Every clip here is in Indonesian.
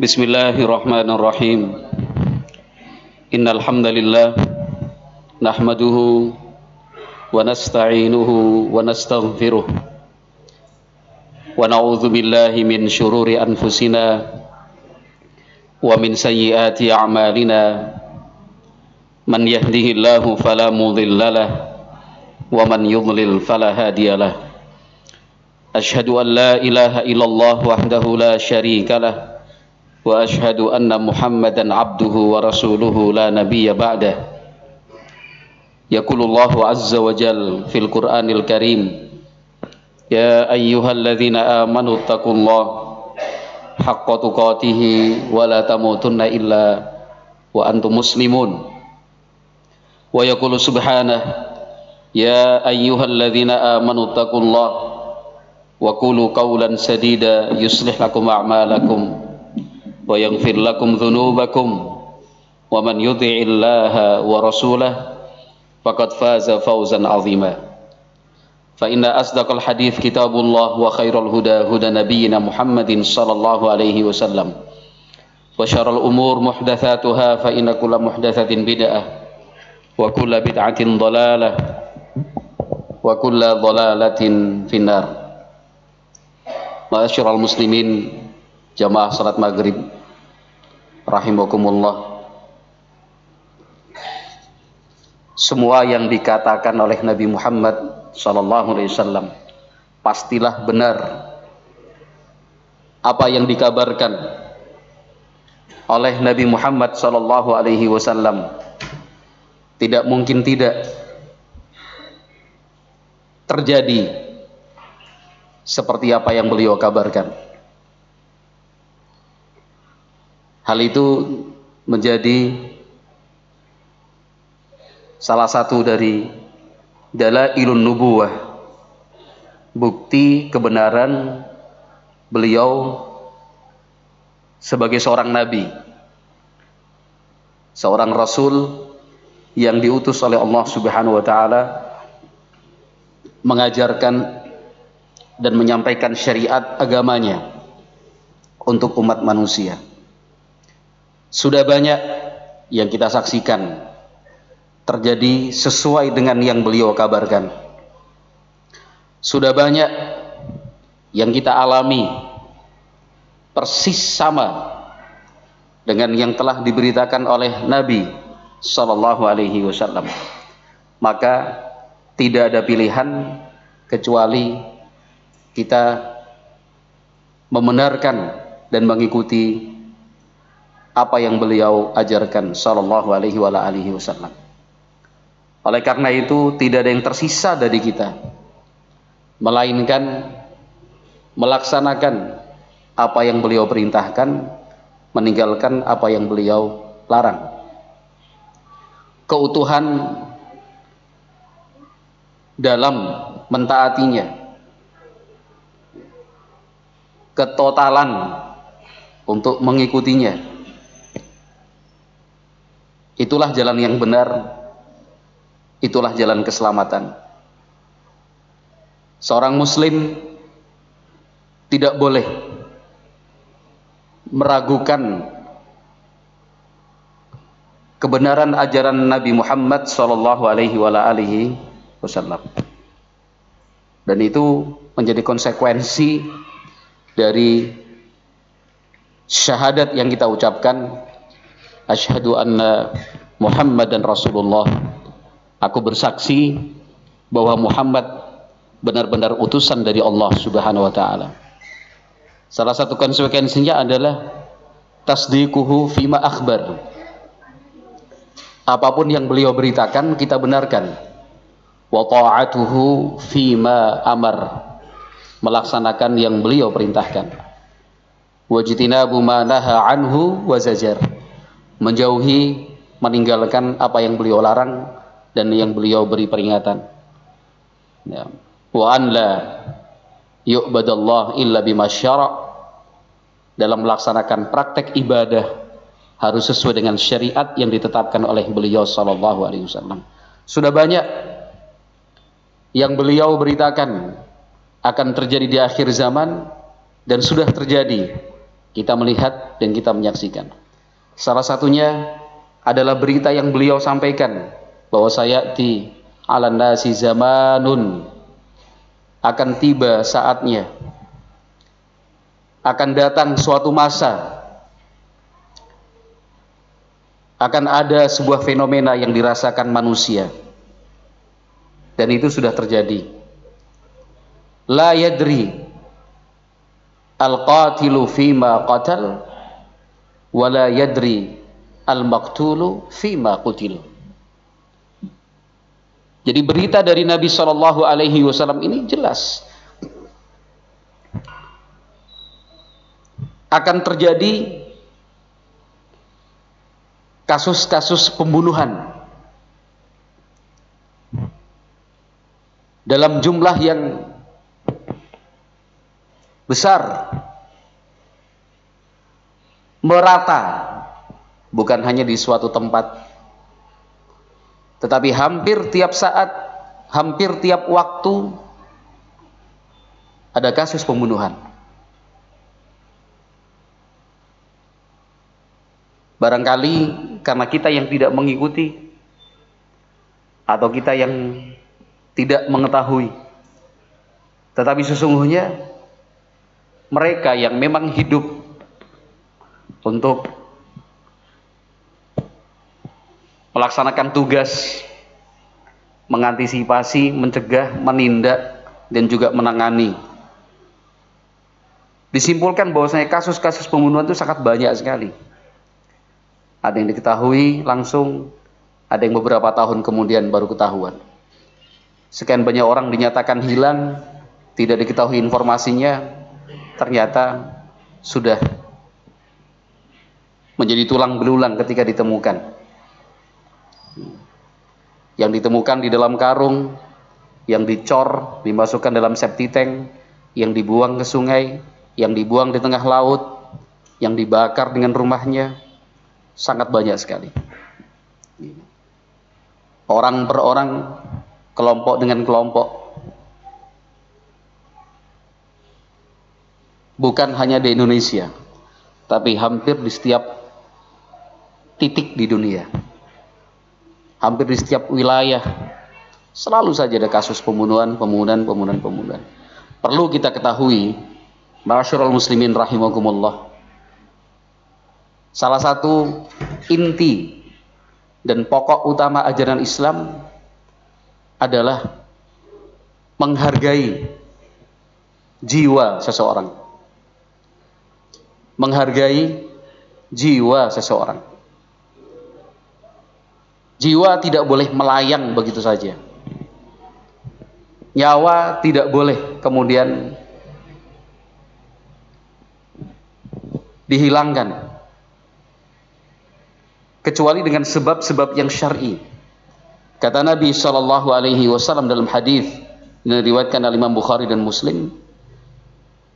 Bismillahirrahmanirrahim. Innal hamdalillah nahmaduhu wa nasta'inuhu wa nastaghfiruh wa na'udzu min shururi anfusina wa min sayyiati a'malina man yahdihillahu fala mudhillalah wa man yudlil fala hadiyalah. Ashhadu ilaha illallah wahdahu la sharika lah. وأشهد أن محمدا عبده ورسوله لا نبي بعده. يقول الله عز وجل في القرآن الكريم يا أيها الذين آمنوا اتقوا الله حق تقاته ولا تموتن إلا وأنتم مسلمون. ويقول سبحانه يا أيها الذين آمنوا اتقوا الله وقولوا قولا سديدا يصلح لكم أعمالكم. ويغفر لكم ذنوبكم ومن يطع الله ورسوله فقد فاز فوزا عظيما. فإن أصدق الحديث كتاب الله وخير الهدى هدى نبينا محمد صلى الله عليه وسلم. وشر الأمور محدثاتها فإن كل محدثة بدعة وكل بدعة ضلالة وكل ضلالة في النار. Ma'asyiral muslimin jamaah salat maghrib. Rahimakumullah. Semua yang dikatakan oleh Nabi Muhammad sallallahu alaihi wasallam pastilah benar. Apa yang dikabarkan oleh Nabi Muhammad sallallahu alaihi wasallam tidak mungkin tidak terjadi seperti apa yang beliau kabarkan. Hal itu menjadi salah satu dari dalailun nubuwah bukti kebenaran beliau sebagai seorang nabi seorang rasul yang diutus oleh Allah Subhanahu wa taala mengajarkan dan menyampaikan syariat agamanya untuk umat manusia. Sudah banyak yang kita saksikan terjadi sesuai dengan yang beliau kabarkan. Sudah banyak yang kita alami persis sama dengan yang telah diberitakan oleh Nabi Sallallahu Alaihi Wasallam. Maka tidak ada pilihan kecuali kita membenarkan dan mengikuti apa yang beliau ajarkan sallallahu alaihi wa alihi wasallam. Oleh karena itu tidak ada yang tersisa dari kita melainkan melaksanakan apa yang beliau perintahkan, meninggalkan apa yang beliau larang. Keutuhan dalam mentaatinya ketotalan untuk mengikutinya. Itulah jalan yang benar, itulah jalan keselamatan. Seorang muslim tidak boleh meragukan kebenaran ajaran Nabi Muhammad sallallahu alaihi wasallam. Dan itu menjadi konsekuensi dari syahadat yang kita ucapkan asyhadu anna Muhammadan Rasulullah. Aku bersaksi bahwa Muhammad benar-benar utusan dari Allah Subhanahu wa taala. Salah satu konsekuensinya adalah tasdiquhu fima akhbar. Apa pun yang beliau beritakan kita benarkan. Wa ta'atuhu fima amar. Melaksanakan yang beliau perintahkan. Wajtinabu ma naha anhu wa zajar menjauhi meninggalkan apa yang beliau larang dan yang beliau beri peringatan ya. wa an la yu'badallah illa bima syara' dalam melaksanakan praktek ibadah harus sesuai dengan syariat yang ditetapkan oleh beliau sallallahu alaihi wasallam sudah banyak yang beliau beritakan akan terjadi di akhir zaman dan sudah terjadi Kita melihat dan kita menyaksikan. Salah satunya adalah berita yang beliau sampaikan bahwa saya di ala nasi zamanun akan tiba saatnya. Akan datang suatu masa. Akan ada sebuah fenomena yang dirasakan manusia. Dan itu sudah terjadi. La yadri al-qatilu fima qatal wa la yadri al-maqtulu fima qutil jadi berita dari Nabi Shallallahu Alaihi Wasallam ini jelas. Akan terjadi kasus-kasus pembunuhan dalam jumlah yang besar merata bukan hanya di suatu tempat tetapi hampir tiap saat hampir tiap waktu ada kasus pembunuhan Barangkali karena kita yang tidak mengikuti atau kita yang tidak mengetahui. Tetapi sesungguhnya mereka yang memang hidup untuk melaksanakan tugas mengantisipasi, mencegah, menindak dan juga menangani. Disimpulkan bahwasanya kasus-kasus pembunuhan itu sangat banyak sekali ada yang diketahui langsung, ada yang beberapa tahun kemudian baru ketahuan. Sekian banyak orang dinyatakan hilang, tidak diketahui informasinya, ternyata sudah menjadi tulang belulang ketika ditemukan. Yang ditemukan di dalam karung, yang dicor, dimasukkan dalam septic tank, yang dibuang ke sungai, yang dibuang di tengah laut, yang dibakar dengan rumahnya, sangat banyak sekali. Orang per orang, kelompok dengan kelompok. Bukan hanya di Indonesia, tapi hampir di setiap titik di dunia. Hampir di setiap wilayah selalu saja ada kasus pembunuhan, pembunuhan, pembunuhan, pembunuhan. Perlu kita ketahui, Masyarul muslimin rahimakumullah, Salah satu inti dan pokok utama ajaran Islam adalah menghargai jiwa seseorang. Menghargai jiwa seseorang. Jiwa tidak boleh melayang begitu saja. Nyawa tidak boleh kemudian dihilangkan kecuali dengan sebab-sebab yang syar'i. Kata Nabi sallallahu alaihi wasallam dalam hadis yang diriwayatkan oleh Imam Bukhari dan Muslim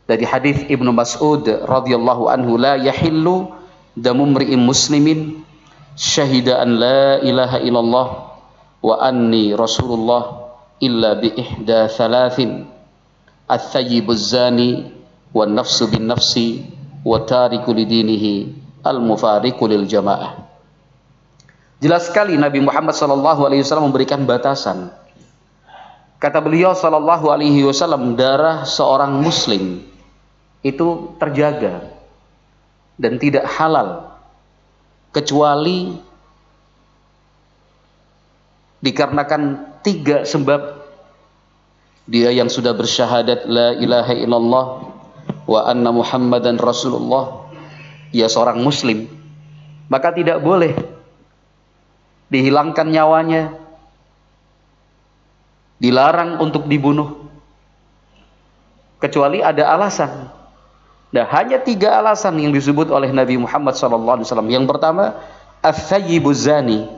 dari hadis Ibnu Mas'ud radhiyallahu anhu la yahillu damu muslimin syahida an la ilaha illallah wa anni rasulullah illa bi ihda thalathin. At-thayyibuz zani wan nafsu bin nafsi wa tariku lidinihi al-mufariqu lil jamaah. Jelas sekali Nabi Muhammad SAW memberikan batasan. Kata beliau Sallallahu Alaihi Wasallam darah seorang Muslim itu terjaga dan tidak halal kecuali dikarenakan tiga sebab. Dia yang sudah bersyahadat la ilaha illallah wa anna muhammadan rasulullah. Ia seorang muslim. Maka tidak boleh dihilangkan nyawanya, dilarang untuk dibunuh, kecuali ada alasan. Nah, hanya tiga alasan yang disebut oleh Nabi Muhammad SAW. Yang pertama, zani.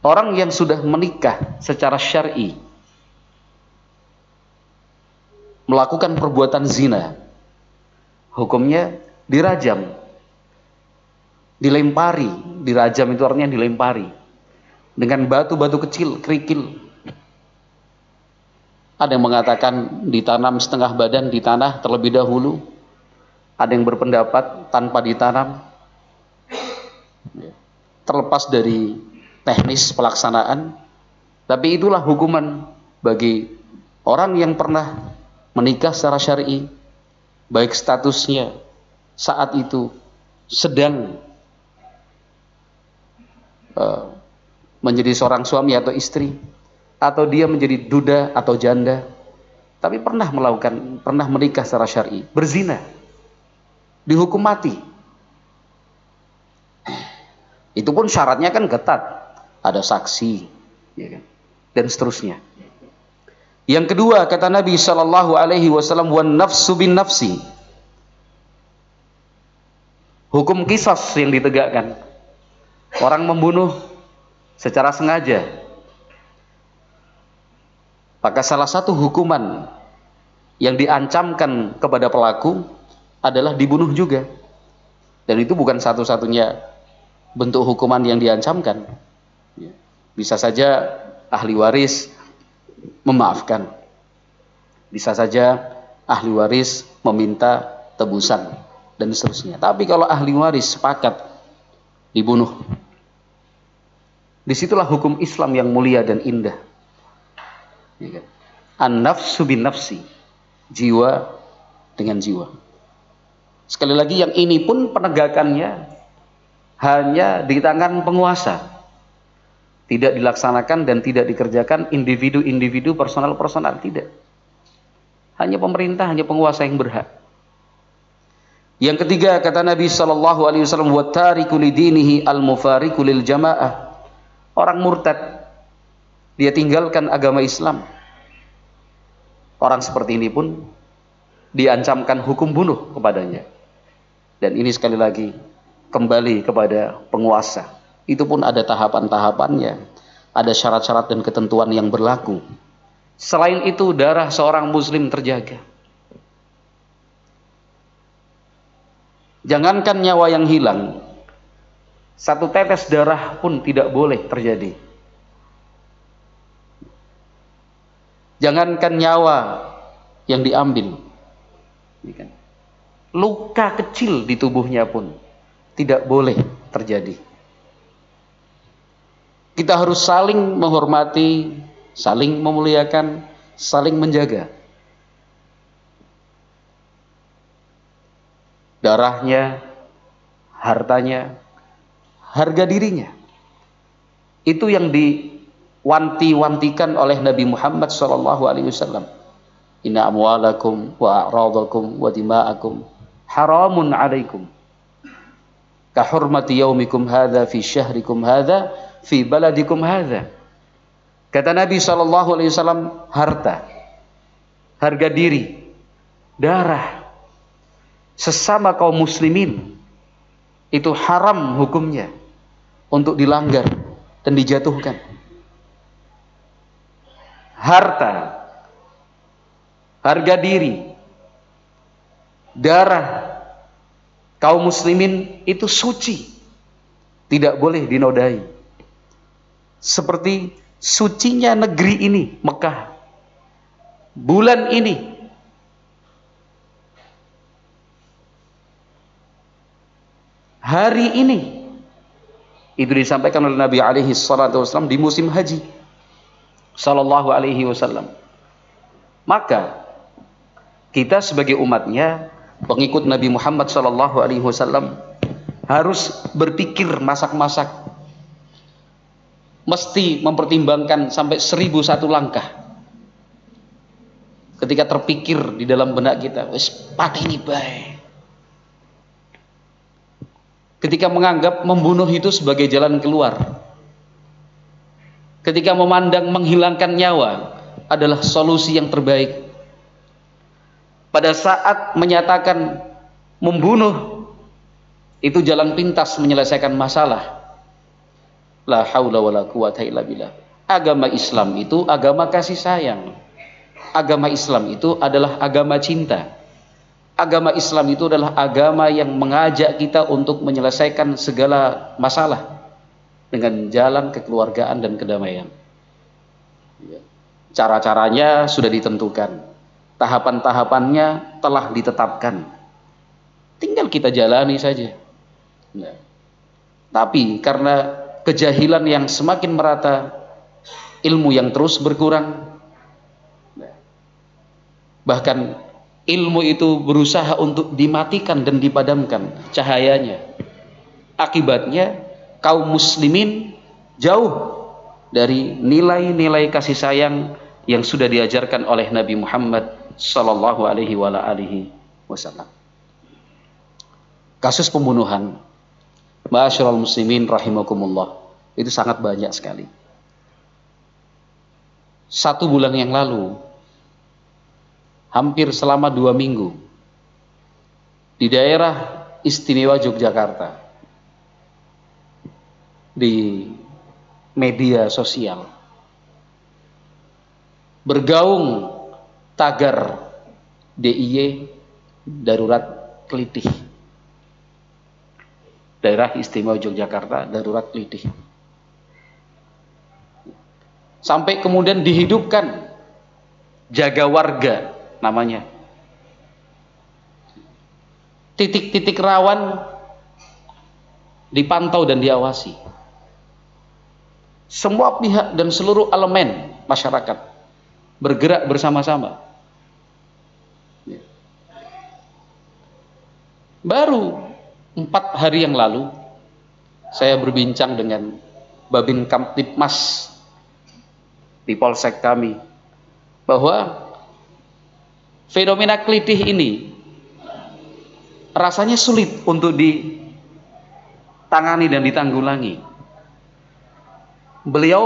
Orang yang sudah menikah secara syar'i melakukan perbuatan zina, hukumnya dirajam dilempari, dirajam itu artinya dilempari dengan batu-batu kecil, kerikil. Ada yang mengatakan ditanam setengah badan di tanah terlebih dahulu, Ada yang berpendapat tanpa ditanam. Terlepas dari teknis pelaksanaan, tapi itulah hukuman bagi orang yang pernah menikah secara syar'i, baik statusnya saat itu sedang uh, menjadi seorang suami atau istri, atau dia menjadi duda atau janda, tapi pernah melakukan, pernah menikah secara syar'i, berzina, dihukum mati. Itu pun syaratnya kan ketat, ada saksi, ya kan? dan seterusnya. Yang kedua kata Nabi Shallallahu Alaihi Wasallam, wan nafsu bin nafsi hukum kisos yang ditegakkan. Orang membunuh secara sengaja. Maka salah satu hukuman yang diancamkan kepada pelaku adalah dibunuh juga. Dan itu bukan satu-satunya bentuk hukuman yang diancamkan. Bisa saja ahli waris memaafkan. Bisa saja ahli waris meminta tebusan dan seterusnya. Tapi kalau ahli waris sepakat dibunuh, di situlah hukum Islam yang mulia dan indah. Ya kan? An-nafsu bin nafsi, jiwa dengan jiwa. Sekali lagi yang ini pun penegakannya hanya di tangan penguasa. Tidak dilaksanakan dan tidak dikerjakan individu-individu personal-personal, tidak. Hanya pemerintah, hanya penguasa yang berhak. Yang ketiga kata Nabi sallallahu alaihi wasallam wa tariku lidinihi al mufariqu lil jamaah. Orang murtad dia tinggalkan agama Islam. Orang seperti ini pun diancamkan hukum bunuh kepadanya. Dan ini sekali lagi kembali kepada penguasa. Itu pun ada tahapan-tahapannya, ada syarat-syarat dan ketentuan yang berlaku. Selain itu darah seorang muslim terjaga. Jangankan nyawa yang hilang, satu tetes darah pun tidak boleh terjadi. Jangankan nyawa yang diambil, kan? luka kecil di tubuhnya pun tidak boleh terjadi. Kita harus saling menghormati, saling memuliakan, saling menjaga. darahnya, hartanya, harga dirinya. Itu yang diwanti-wantikan oleh Nabi Muhammad sallallahu alaihi wasallam. Inna amwalakum wa a'radakum wa dima'akum haramun 'alaikum. Ka hurmati yaumikum hadza fi syahrikum hadza fi baladikum hadza. Kata Nabi sallallahu alaihi wasallam, harta, harga diri, darah, sesama kaum muslimin itu haram hukumnya untuk dilanggar dan dijatuhkan. Harta, harga diri, darah kaum muslimin itu suci, tidak boleh dinodai. Seperti sucinya negeri ini, Mekah. Bulan ini hari ini itu disampaikan oleh Nabi alaihi wasallam di musim haji sallallahu alaihi wasallam. Maka kita sebagai umatnya pengikut Nabi Muhammad sallallahu alaihi wasallam harus berpikir masak-masak. Mesti mempertimbangkan sampai seribu satu langkah. Ketika terpikir di dalam benak kita wis ini baik. Ketika menganggap membunuh itu sebagai jalan keluar. Ketika memandang menghilangkan nyawa adalah solusi yang terbaik. Pada saat menyatakan membunuh itu jalan pintas menyelesaikan masalah. La haula wala quwata illa billah. Agama Islam itu agama kasih sayang. Agama Islam itu adalah agama cinta agama Islam itu adalah agama yang mengajak kita untuk menyelesaikan segala masalah dengan jalan kekeluargaan dan kedamaian. Ya. Cara-caranya sudah ditentukan, tahapan-tahapannya telah ditetapkan. tinggal kita jalani saja. Nah. Tapi karena kejahilan yang semakin merata, ilmu yang terus berkurang, nah. bahkan ilmu itu berusaha untuk dimatikan dan dipadamkan cahayanya. Akibatnya kaum muslimin jauh dari nilai-nilai kasih sayang yang sudah diajarkan oleh Nabi Muhammad sallallahu alaihi wasallam. Kasus pembunuhan Ma'asyiral muslimin rahimakumullah itu sangat banyak sekali. Satu bulan yang lalu hampir selama dua minggu di daerah istimewa Yogyakarta di media sosial bergaung tagar DIY darurat kelitih daerah istimewa Yogyakarta darurat kelitih sampai kemudian dihidupkan jaga warga namanya. Titik-titik rawan dipantau dan diawasi. Semua pihak dan seluruh elemen masyarakat bergerak bersama-sama. Baru empat hari yang lalu saya berbincang dengan Babin Kamtipmas di Polsek kami bahwa fenomena kelitih ini rasanya sulit untuk ditangani dan ditanggulangi. Beliau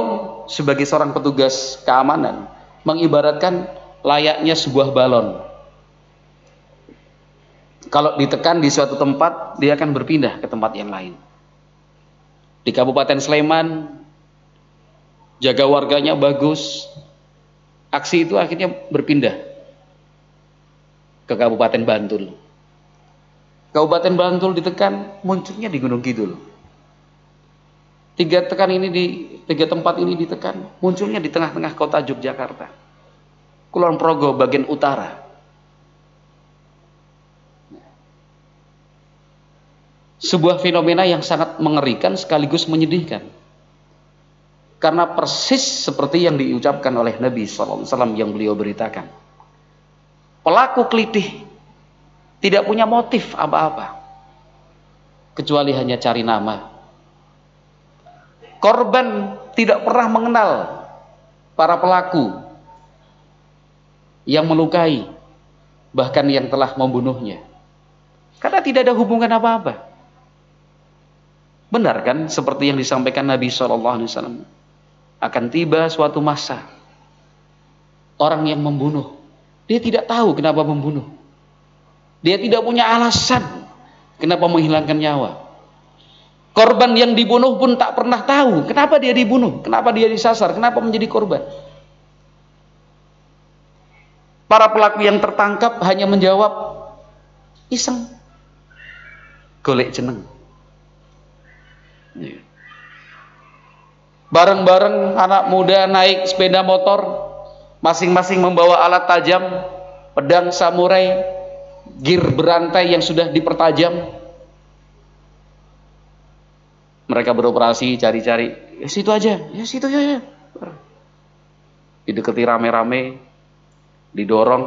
sebagai seorang petugas keamanan mengibaratkan layaknya sebuah balon. Kalau ditekan di suatu tempat, dia akan berpindah ke tempat yang lain. Di Kabupaten Sleman, jaga warganya bagus, aksi itu akhirnya berpindah ke Kabupaten Bantul. Kabupaten Bantul ditekan, munculnya di Gunung Kidul. Tiga tekan ini di tiga tempat ini ditekan, munculnya di tengah-tengah kota Yogyakarta. Kulon Progo bagian utara. Sebuah fenomena yang sangat mengerikan sekaligus menyedihkan. Karena persis seperti yang diucapkan oleh Nabi SAW yang beliau beritakan Pelaku kelitih tidak punya motif apa-apa kecuali hanya cari nama. Korban tidak pernah mengenal para pelaku yang melukai bahkan yang telah membunuhnya. Karena tidak ada hubungan apa-apa. Benar kan seperti yang disampaikan Nabi SAW akan tiba suatu masa orang yang membunuh dia tidak tahu kenapa membunuh. Dia tidak punya alasan kenapa menghilangkan nyawa. Korban yang dibunuh pun tak pernah tahu kenapa dia dibunuh, kenapa dia disasar, kenapa menjadi korban. Para pelaku yang tertangkap hanya menjawab iseng. Golek jeneng. Iya. Bareng-bareng anak muda naik sepeda motor masing-masing membawa alat tajam, pedang samurai, gir berantai yang sudah dipertajam. Mereka beroperasi cari-cari, ya situ aja, ya situ ya, ya. Didekati rame-rame, didorong,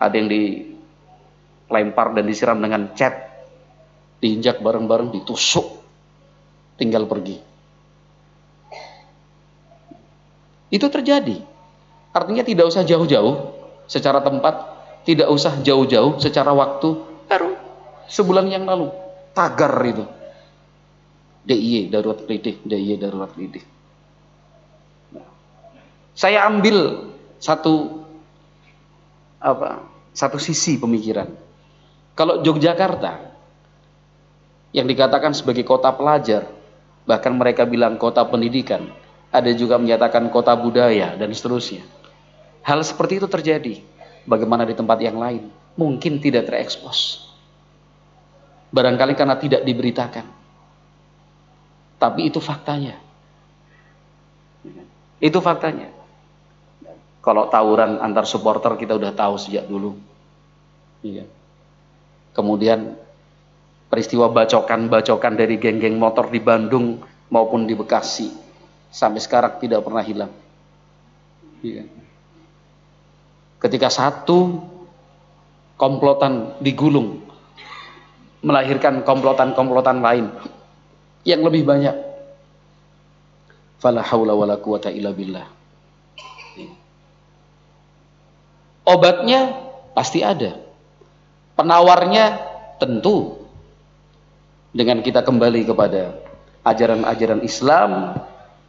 ada yang dilempar dan disiram dengan cat, diinjak bareng-bareng, ditusuk, tinggal pergi. Itu terjadi Artinya tidak usah jauh-jauh secara tempat, tidak usah jauh-jauh secara waktu. Baru sebulan yang lalu tagar itu. DIY darurat kritik, DIY darurat kritik. Saya ambil satu apa? Satu sisi pemikiran. Kalau Yogyakarta yang dikatakan sebagai kota pelajar, bahkan mereka bilang kota pendidikan, ada juga menyatakan kota budaya dan seterusnya. Hal seperti itu terjadi. Bagaimana di tempat yang lain? Mungkin tidak terekspos. Barangkali karena tidak diberitakan. Tapi itu faktanya. Itu faktanya. Kalau tawuran antar supporter kita udah tahu sejak dulu. Iya. Kemudian peristiwa bacokan-bacokan dari geng-geng motor di Bandung maupun di Bekasi sampai sekarang tidak pernah hilang. Iya. Ketika satu komplotan digulung melahirkan komplotan-komplotan lain yang lebih banyak. Fala haula wala quwata illa billah. Obatnya pasti ada. Penawarnya tentu dengan kita kembali kepada ajaran-ajaran Islam,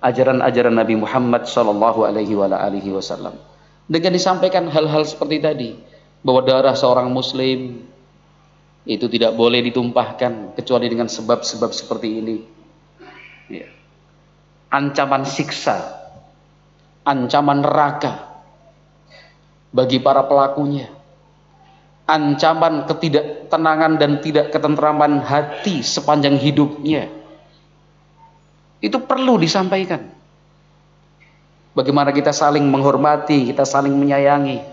ajaran-ajaran Nabi Muhammad sallallahu alaihi wasallam. Dengan disampaikan hal-hal seperti tadi, bahwa darah seorang muslim itu tidak boleh ditumpahkan kecuali dengan sebab-sebab seperti ini. Ya. Ancaman siksa, ancaman neraka bagi para pelakunya ancaman ketidaktenangan dan tidak ketentraman hati sepanjang hidupnya itu perlu disampaikan bagaimana kita saling menghormati kita saling menyayangi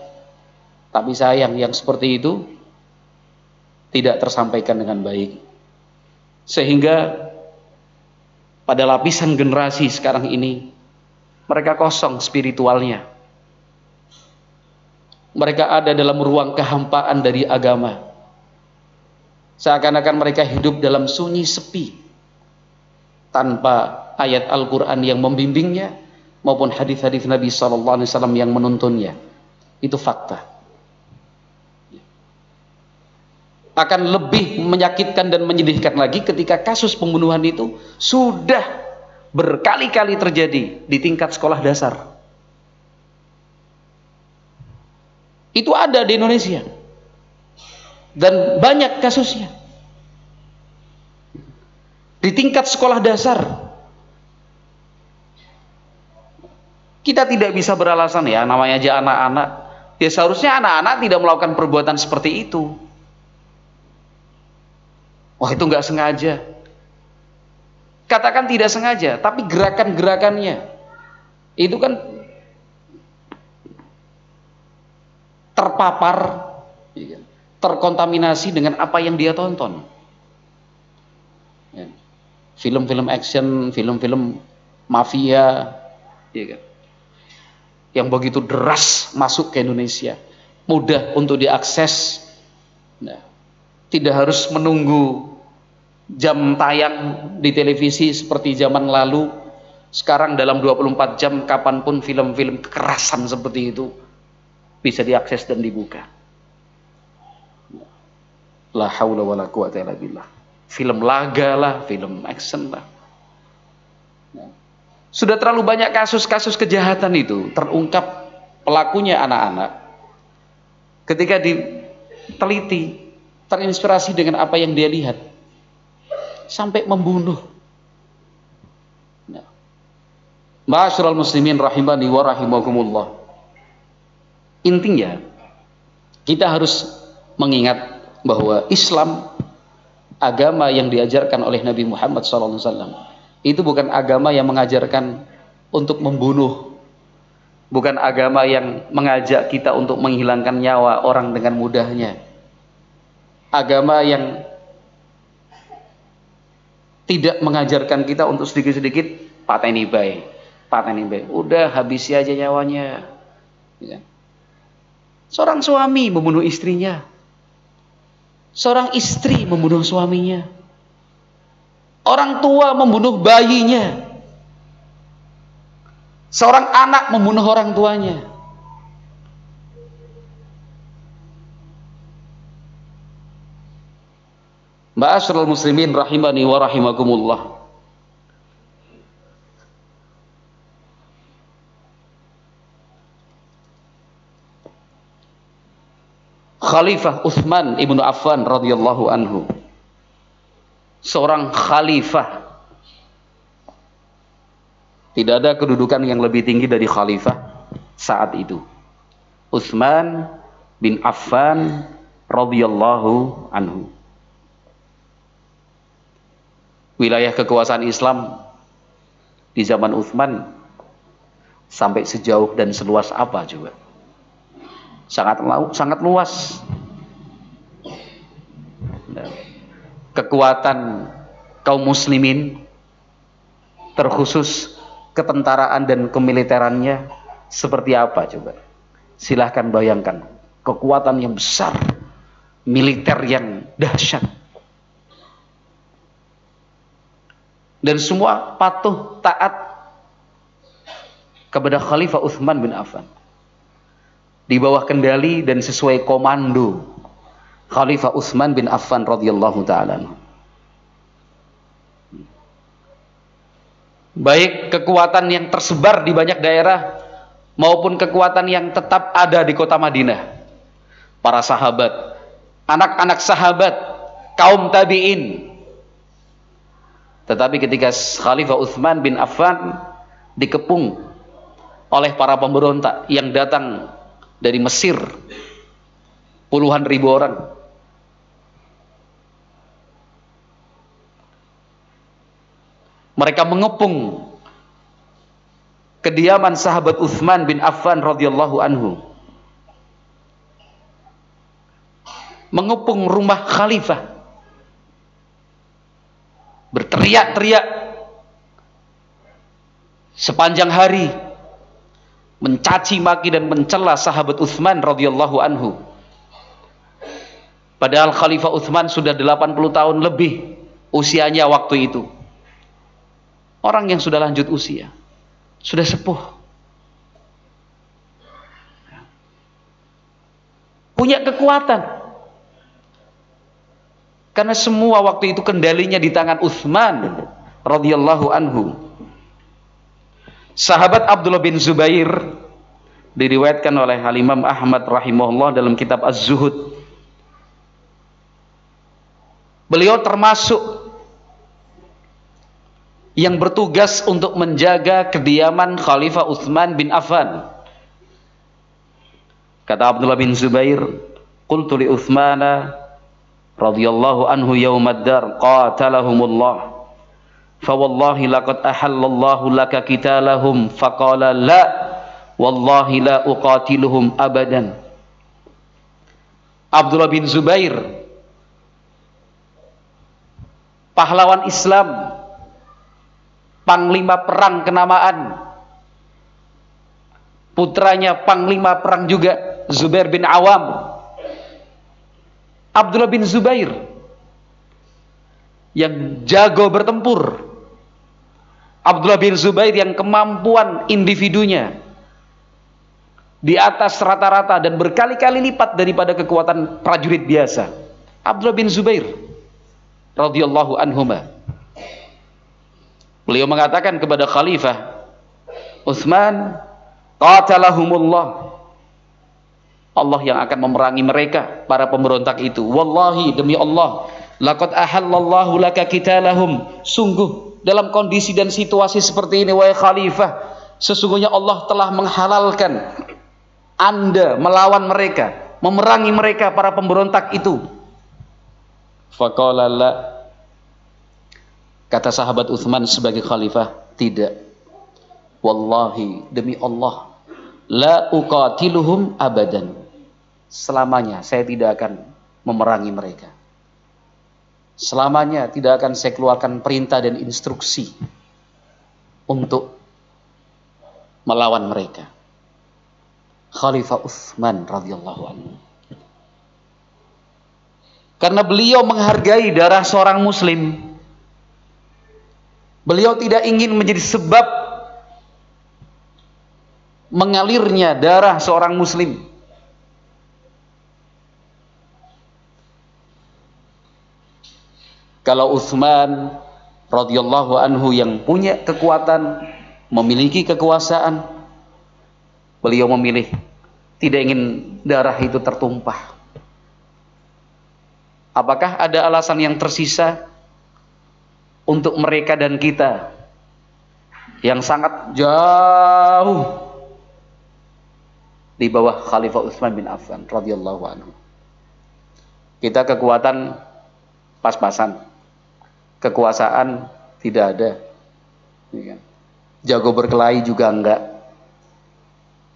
tapi sayang yang seperti itu tidak tersampaikan dengan baik sehingga pada lapisan generasi sekarang ini mereka kosong spiritualnya mereka ada dalam ruang kehampaan dari agama. Seakan-akan mereka hidup dalam sunyi sepi tanpa ayat Al-Quran yang membimbingnya maupun hadis-hadis Nabi SAW yang menuntunnya. Itu fakta. Akan lebih menyakitkan dan menyedihkan lagi ketika kasus pembunuhan itu sudah berkali-kali terjadi di tingkat sekolah dasar. Itu ada di Indonesia. Dan banyak kasusnya. Di tingkat sekolah dasar. Kita tidak bisa beralasan ya, namanya aja anak-anak. Ya seharusnya anak-anak tidak melakukan perbuatan seperti itu. Wah itu nggak sengaja. Katakan tidak sengaja, tapi gerakan-gerakannya itu kan terpapar, iya terkontaminasi dengan apa yang dia tonton. Ya. Film-film action, film-film mafia, ya kan? yang begitu deras masuk ke Indonesia, mudah untuk diakses. Nah, tidak harus menunggu jam tayang di televisi seperti zaman lalu. Sekarang dalam 24 jam kapan pun film-film kekerasan seperti itu bisa diakses dan dibuka. La haula wala quwata illa. Film laga lah, film action lah. Sudah terlalu banyak kasus-kasus kejahatan itu terungkap pelakunya anak-anak. Ketika diteliti, terinspirasi dengan apa yang dia lihat. Sampai membunuh. Nah. Muslimin rahimani wa rahimakumullah. Intinya, kita harus mengingat bahwa Islam agama yang diajarkan oleh Nabi Muhammad SAW itu bukan agama yang mengajarkan untuk membunuh bukan agama yang mengajak kita untuk menghilangkan nyawa orang dengan mudahnya agama yang tidak mengajarkan kita untuk sedikit-sedikit pateni baik pateni baik udah habisi aja nyawanya ya. Seorang suami membunuh istrinya. Seorang istri membunuh suaminya. Orang tua membunuh bayinya. Seorang anak membunuh orang tuanya. Ma'asyiral muslimin rahimani wa rahimakumullah. Khalifah Uthman ibnu Affan radhiyallahu anhu. Seorang khalifah. Tidak ada kedudukan yang lebih tinggi dari khalifah saat itu. Uthman bin Affan radhiyallahu anhu wilayah kekuasaan Islam di zaman Uthman sampai sejauh dan seluas apa juga? Sangat sangat luas. kekuatan kaum muslimin terkhusus ketentaraan dan kemiliterannya seperti apa coba? Silahkan bayangkan kekuatan yang besar militer yang dahsyat dan semua patuh taat kepada Khalifah Uthman bin Affan di bawah kendali dan sesuai komando Khalifah Utsman bin Affan radhiyallahu taala. Baik kekuatan yang tersebar di banyak daerah maupun kekuatan yang tetap ada di kota Madinah. Para sahabat, anak-anak sahabat, kaum tabi'in. Tetapi ketika Khalifah Utsman bin Affan dikepung oleh para pemberontak yang datang dari Mesir puluhan ribu orang. Mereka mengepung kediaman sahabat Uthman bin Affan radhiyallahu anhu. Mengepung rumah khalifah berteriak-teriak sepanjang hari mencaci maki dan mencela sahabat Uthman radhiyallahu anhu. Padahal Khalifah Uthman sudah 80 tahun lebih usianya waktu itu. Orang yang sudah lanjut usia, sudah sepuh. Punya kekuatan. Karena semua waktu itu kendalinya di tangan Uthman radhiyallahu anhu. Sahabat Abdullah bin Zubair diriwayatkan oleh Al Imam Ahmad rahimahullah dalam kitab Az-Zuhud. Beliau termasuk yang bertugas untuk menjaga kediaman Khalifah Utsman bin Affan. Kata Abdullah bin Zubair, "Qultu li Utsmana radhiyallahu anhu yaumaddar qatalahumullah. Fawallahi laqad ahallallahu laka kitalahum faqala la wallahi la uqatiluhum abadan. Abdullah bin Zubair pahlawan Islam panglima perang kenamaan. Putranya panglima perang juga Zubair bin Awam. Abdullah bin Zubair yang jago bertempur Abdullah bin Zubair yang kemampuan individunya di atas rata-rata dan berkali-kali lipat daripada kekuatan prajurit biasa. Abdullah bin Zubair radhiyallahu anhuma. Beliau mengatakan kepada khalifah Utsman, qatalahumullah. Allah yang akan memerangi mereka para pemberontak itu. Wallahi demi Allah, laqad ahallallahu laka kitalahum. Sungguh dalam kondisi dan situasi seperti ini wahai khalifah sesungguhnya Allah telah menghalalkan anda melawan mereka memerangi mereka para pemberontak itu faqala kata sahabat Uthman sebagai khalifah tidak wallahi demi Allah la uqatiluhum abadan selamanya saya tidak akan memerangi mereka selamanya tidak akan saya keluarkan perintah dan instruksi untuk melawan mereka. Khalifah Uthman radhiyallahu anhu. Karena beliau menghargai darah seorang muslim. Beliau tidak ingin menjadi sebab mengalirnya darah seorang muslim. Kalau Uthman radhiyallahu anhu yang punya kekuatan, memiliki kekuasaan, beliau memilih tidak ingin darah itu tertumpah. Apakah ada alasan yang tersisa untuk mereka dan kita yang sangat jauh di bawah Khalifah Utsman bin Affan radhiyallahu anhu. Kita kekuatan pas-pasan kekuasaan tidak ada. Iya kan? Jago berkelahi juga enggak.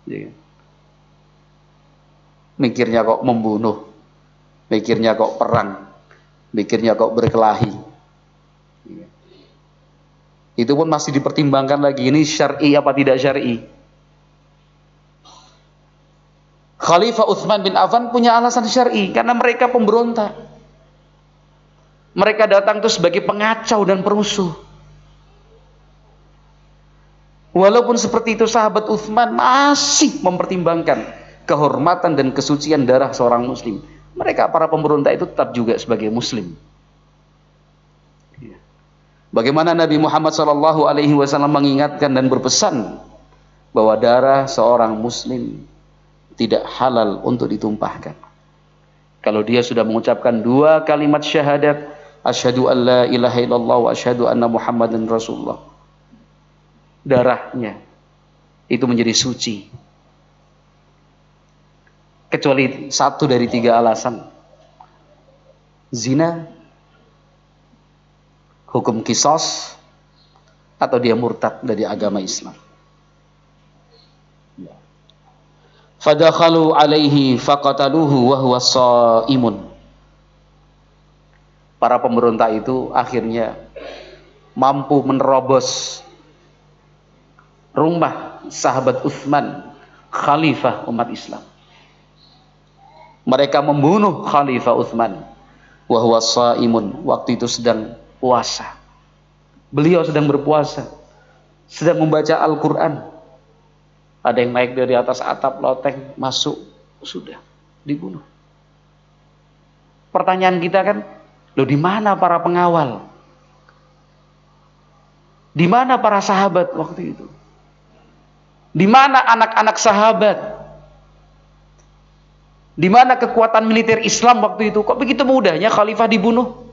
Iya kan? Mikirnya kok membunuh, mikirnya kok perang. Pikirnya kok berkelahi. Itu pun masih dipertimbangkan lagi ini syar'i apa tidak syar'i. Khalifah Utsman bin Affan punya alasan syar'i karena mereka pemberontak. Mereka datang itu sebagai pengacau dan perusuh. Walaupun seperti itu sahabat Utsman masih mempertimbangkan kehormatan dan kesucian darah seorang muslim. Mereka para pemberontak itu tetap juga sebagai muslim. Bagaimana Nabi Muhammad SAW Alaihi Wasallam mengingatkan dan berpesan bahwa darah seorang Muslim tidak halal untuk ditumpahkan. Kalau dia sudah mengucapkan dua kalimat syahadat, asyhadu an la ilaha illallah wa asyhadu anna Muhammadan Rasulullah. Darahnya itu menjadi suci. Kecuali satu dari tiga alasan. Zina, hukum kisos atau dia murtad dari agama Islam. Fadakhalu alaihi faqataluhu wa huwa shaimun. Para pemberontak itu akhirnya mampu menerobos rumah sahabat Utsman, khalifah umat Islam. Mereka membunuh khalifah Utsman wa huwa shaimun. Waktu itu sedang puasa. Beliau sedang berpuasa, sedang membaca Al-Quran. Ada yang naik dari atas atap loteng, masuk, sudah dibunuh. Pertanyaan kita kan, loh di mana para pengawal? Di mana para sahabat waktu itu? Di mana anak-anak sahabat? Di mana kekuatan militer Islam waktu itu? Kok begitu mudahnya khalifah dibunuh?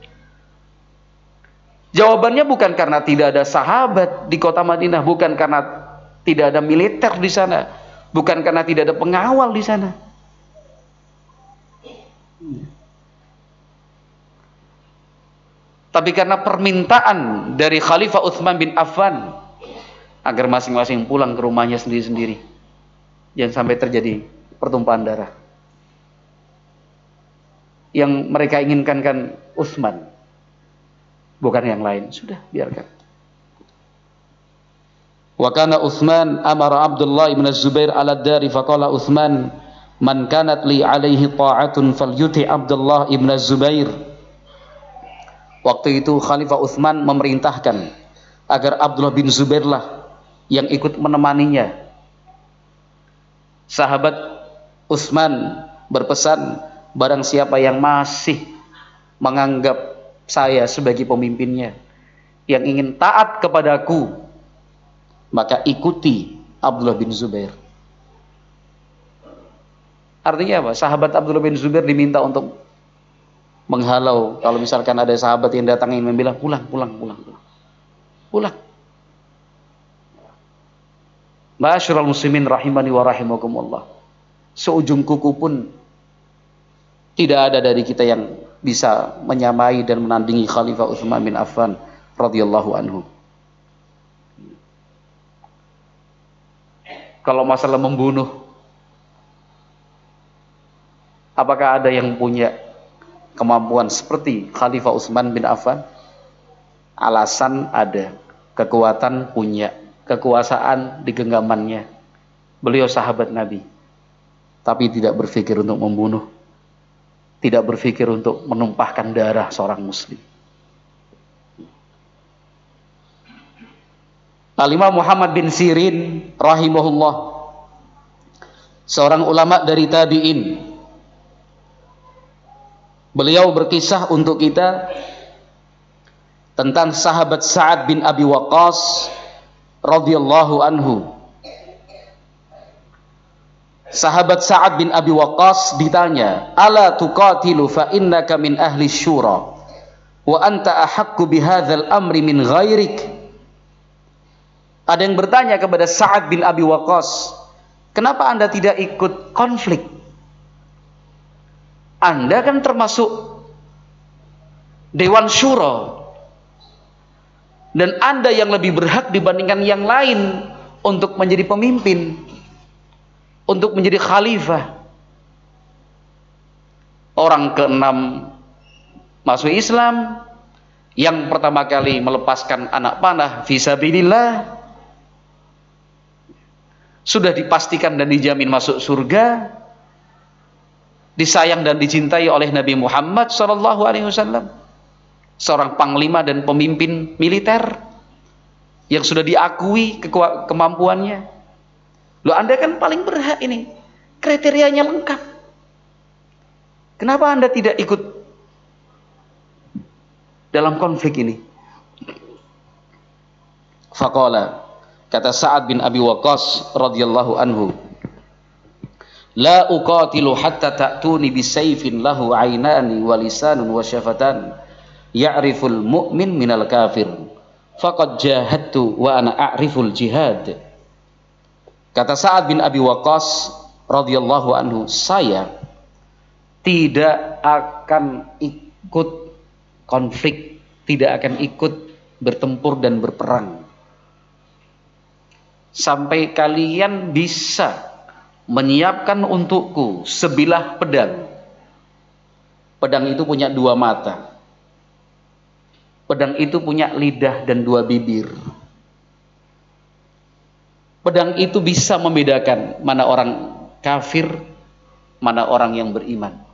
Jawabannya bukan karena tidak ada sahabat di kota Madinah, bukan karena tidak ada militer di sana, bukan karena tidak ada pengawal di sana. Tapi karena permintaan dari Khalifah Utsman bin Affan agar masing-masing pulang ke rumahnya sendiri-sendiri. Jangan sampai terjadi pertumpahan darah. Yang mereka inginkan kan Utsman bukan yang lain. Sudah, biarkan. Wa kana Utsman amara Abdullah bin Zubair ala dari faqala Utsman man kanat li alaihi ta'atun falyuti Abdullah ibn Zubair. Waktu itu Khalifah Utsman memerintahkan agar Abdullah bin Zubair lah yang ikut menemaninya. Sahabat Utsman berpesan barang siapa yang masih menganggap saya sebagai pemimpinnya yang ingin taat kepadaku maka ikuti Abdullah bin Zubair artinya apa? sahabat Abdullah bin Zubair diminta untuk menghalau. Kalau misalkan ada sahabat yang datang ingin membilang pulang, pulang, pulang pulang. Pulang. Ma'asyiral muslimin rahimani wa rahimakumullah. Seujung kuku pun tidak ada dari kita yang bisa menyamai dan menandingi Khalifah Utsman bin Affan radhiyallahu anhu. Kalau masalah membunuh, apakah ada yang punya kemampuan seperti Khalifah Utsman bin Affan? Alasan ada, kekuatan punya, kekuasaan di genggamannya. Beliau sahabat Nabi, tapi tidak berpikir untuk membunuh tidak berpikir untuk menumpahkan darah seorang muslim. Alimah Muhammad bin Sirin rahimahullah seorang ulama dari tabi'in beliau berkisah untuk kita tentang sahabat Sa'ad bin Abi Waqqas radhiyallahu anhu Sahabat Sa'ad bin Abi Waqqas ditanya, "Ala tuqatilu fa innaka min ahli syura wa anta ahaqqu bihadzal amri min ghairik?" Ada yang bertanya kepada Sa'ad bin Abi Waqqas, "Kenapa Anda tidak ikut konflik? Anda kan termasuk Dewan Syuro dan Anda yang lebih berhak dibandingkan yang lain untuk menjadi pemimpin." untuk menjadi khalifah. Orang keenam masuk Islam, yang pertama kali melepaskan anak panah visabilillah sudah dipastikan dan dijamin masuk surga disayang dan dicintai oleh Nabi Muhammad sallallahu alaihi wasallam. Seorang panglima dan pemimpin militer yang sudah diakui ke kemampuannya. Lo anda kan paling berhak ini. Kriterianya lengkap. Kenapa anda tidak ikut dalam konflik ini? Faqala kata Sa'ad bin Abi Waqqas radhiyallahu anhu La uqatilu hatta ta'tuni bisayfin lahu aynani wa lisanun wa syafatan ya'riful mu'min minal kafir. Faqad jahadtu wa ana a'riful jihad. Kata Sa'ad bin Abi Waqqas radhiyallahu anhu saya tidak akan ikut konflik tidak akan ikut bertempur dan berperang. Sampai kalian bisa menyiapkan untukku sebilah pedang. Pedang itu punya dua mata. Pedang itu punya lidah dan dua bibir. Pedang itu bisa membedakan mana orang kafir, mana orang yang beriman.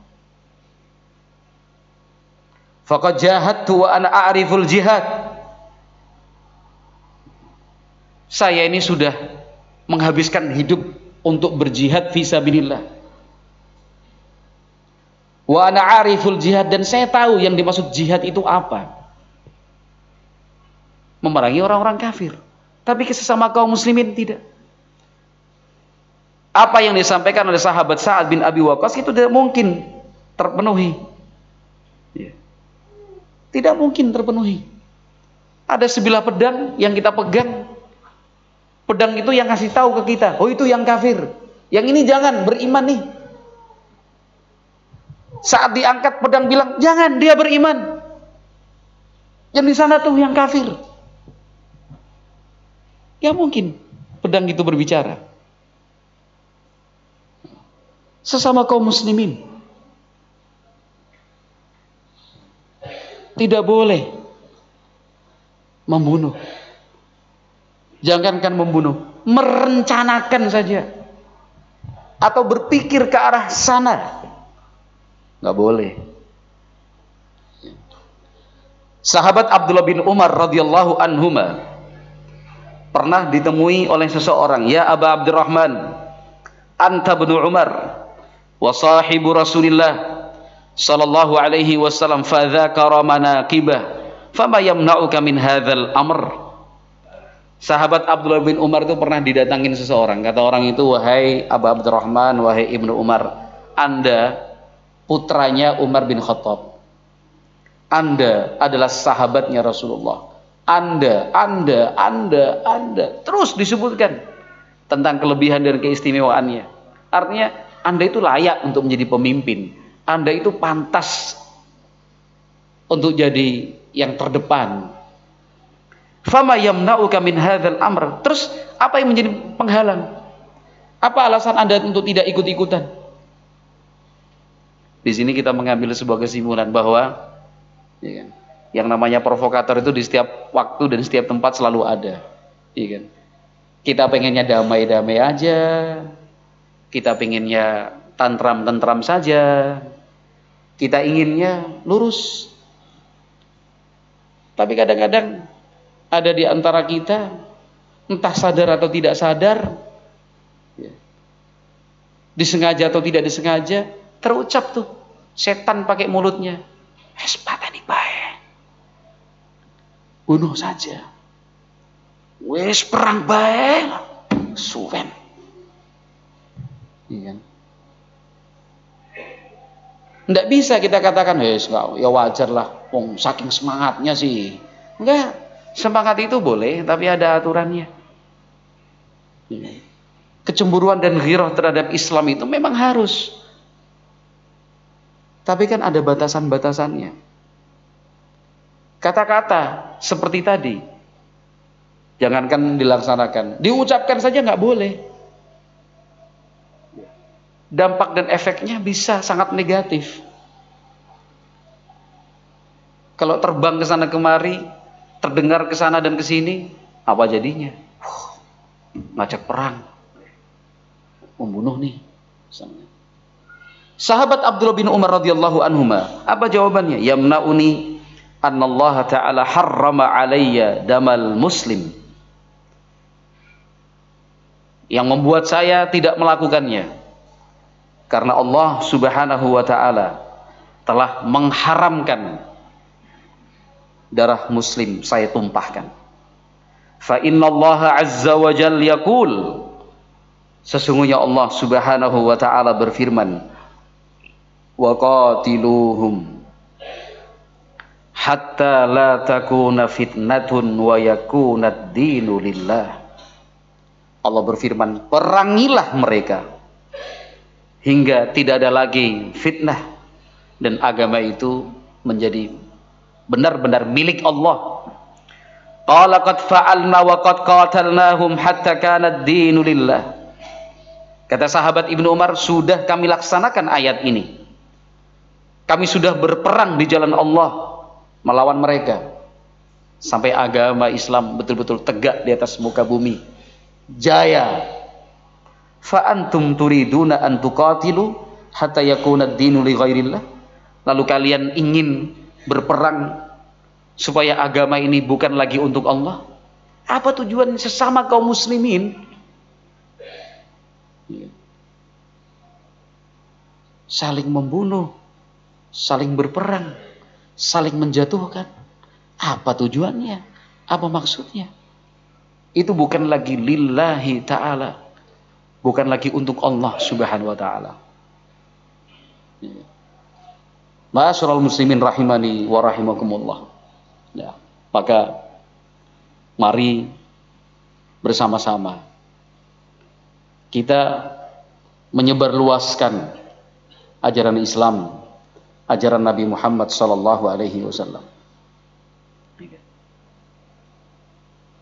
Faqad jahadtu wa ana a'riful jihad. Saya ini sudah menghabiskan hidup untuk berjihad visabilillah. Wa ana ariful jihad dan saya tahu yang dimaksud jihad itu apa. Memerangi orang-orang kafir. Tapi sesama kaum muslimin tidak. Apa yang disampaikan oleh sahabat Sa'ad bin Abi Waqqas itu tidak mungkin terpenuhi. Ya. Tidak mungkin terpenuhi. Ada sebilah pedang yang kita pegang Pedang itu yang ngasih tahu ke kita, oh itu yang kafir. Yang ini jangan beriman nih. Saat diangkat pedang bilang, jangan dia beriman. Yang di sana tuh yang kafir. Ya mungkin pedang itu berbicara. Sesama kaum muslimin. Tidak boleh membunuh Jangankan membunuh, merencanakan saja. Atau berpikir ke arah sana. Nggak boleh. Sahabat Abdullah bin Umar radhiyallahu anhuma pernah ditemui oleh seseorang, "Ya Aba Abdurrahman, anta bin Umar wa sahibu Rasulillah sallallahu alaihi wasallam fa dzakara manaqibah fama yamna'uka min hadzal amr?" Sahabat Abdullah bin Umar itu pernah didatangin seseorang. Kata orang itu, wahai Abu Abdurrahman, wahai Ibnu Umar, Anda putranya Umar bin Khattab. Anda adalah sahabatnya Rasulullah. Anda, Anda, Anda, Anda. Terus disebutkan tentang kelebihan dan keistimewaannya. Artinya, Anda itu layak untuk menjadi pemimpin. Anda itu pantas untuk jadi yang terdepan, Fama yamna'uka min hadzal amr. Terus apa yang menjadi penghalang? Apa alasan Anda untuk tidak ikut-ikutan? Di sini kita mengambil sebuah kesimpulan bahwa ya kan, yang namanya provokator itu di setiap waktu dan setiap tempat selalu ada. Ya kan? Kita pengennya damai-damai aja. Kita pengennya tantram-tantram saja. Kita inginnya lurus. Tapi kadang-kadang ada di antara kita entah sadar atau tidak sadar ya, disengaja atau tidak disengaja terucap tuh setan pakai mulutnya. Es patani bae. Bunuh saja. Wes perang bae suwen iya kan? Nggak bisa kita katakan, ya wajar lah, wong saking semangatnya sih. Enggak, Semangat itu boleh, tapi ada aturannya. Kecemburuan dan ghirah terhadap Islam itu memang harus. Tapi kan ada batasan-batasannya. Kata-kata seperti tadi, jangankan dilaksanakan, diucapkan saja nggak boleh. Dampak dan efeknya bisa sangat negatif. Kalau terbang ke sana kemari, terdengar ke sana dan ke sini, apa jadinya? ngajak perang. Membunuh nih. Sahabat Abdullah bin Umar radhiyallahu anhu apa jawabannya? Yamnauni annallaha ta'ala harrama alayya damal muslim. Yang membuat saya tidak melakukannya. Karena Allah subhanahu wa ta'ala telah mengharamkan darah muslim saya tumpahkan. Fa inna Allah azza wa jal yaqul Sesungguhnya Allah subhanahu wa ta'ala berfirman Wa qatiluhum Hatta la takuna fitnatun wa yakuna dinu lillah Allah berfirman Perangilah mereka Hingga tidak ada lagi fitnah Dan agama itu menjadi benar-benar milik Allah Qala qad fa'alna wa qad qatalnahum hatta kana ad-dinu lillah. Kata sahabat Ibnu Umar, sudah kami laksanakan ayat ini. Kami sudah berperang di jalan Allah melawan mereka sampai agama Islam betul-betul tegak di atas muka bumi. Jaya. Fa antum turiduna an tuqatilu hatta yakuna ad-dinu li ghairillah. Lalu kalian ingin berperang supaya agama ini bukan lagi untuk Allah? Apa tujuan sesama kaum muslimin? Saling membunuh, saling berperang, saling menjatuhkan. Apa tujuannya? Apa maksudnya? Itu bukan lagi lillahi ta'ala. Bukan lagi untuk Allah subhanahu wa ta'ala. Masyarul muslimin rahimani wa rahimakumullah. Ya, maka mari bersama-sama kita menyebarluaskan ajaran Islam, ajaran Nabi Muhammad sallallahu alaihi wasallam.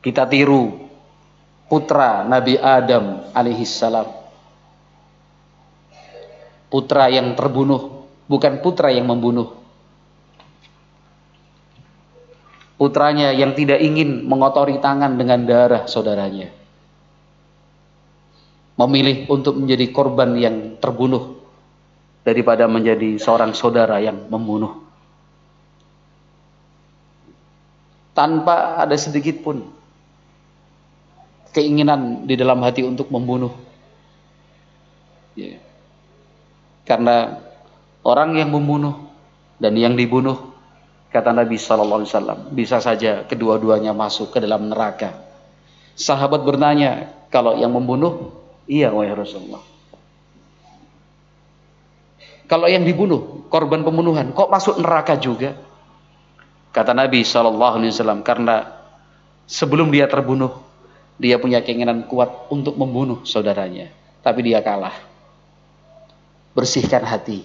Kita tiru putra Nabi Adam alaihi salam. Putra yang terbunuh, bukan putra yang membunuh. putranya yang tidak ingin mengotori tangan dengan darah saudaranya. Memilih untuk menjadi korban yang terbunuh daripada menjadi seorang saudara yang membunuh. Tanpa ada sedikit pun keinginan di dalam hati untuk membunuh. Ya. Karena orang yang membunuh dan yang dibunuh Kata Nabi Shallallahu Alaihi Wasallam, bisa saja kedua-duanya masuk ke dalam neraka. Sahabat bertanya, kalau yang membunuh, iya wahai Rasulullah. Kalau yang dibunuh, korban pembunuhan, kok masuk neraka juga? Kata Nabi Shallallahu Alaihi Wasallam, karena sebelum dia terbunuh, dia punya keinginan kuat untuk membunuh saudaranya, tapi dia kalah. Bersihkan hati,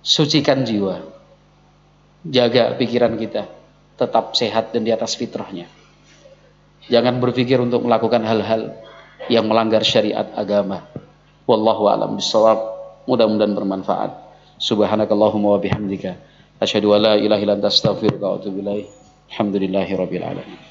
sucikan jiwa, jaga pikiran kita tetap sehat dan di atas fitrahnya. Jangan berpikir untuk melakukan hal-hal yang melanggar syariat agama. Wallahu a'lam bishawab. Mudah-mudahan bermanfaat. Subhanakallahumma wa bihamdika asyhadu an la ilaha illa anta astaghfiruka wa atubu ilaik. Alhamdulillahirabbil alamin.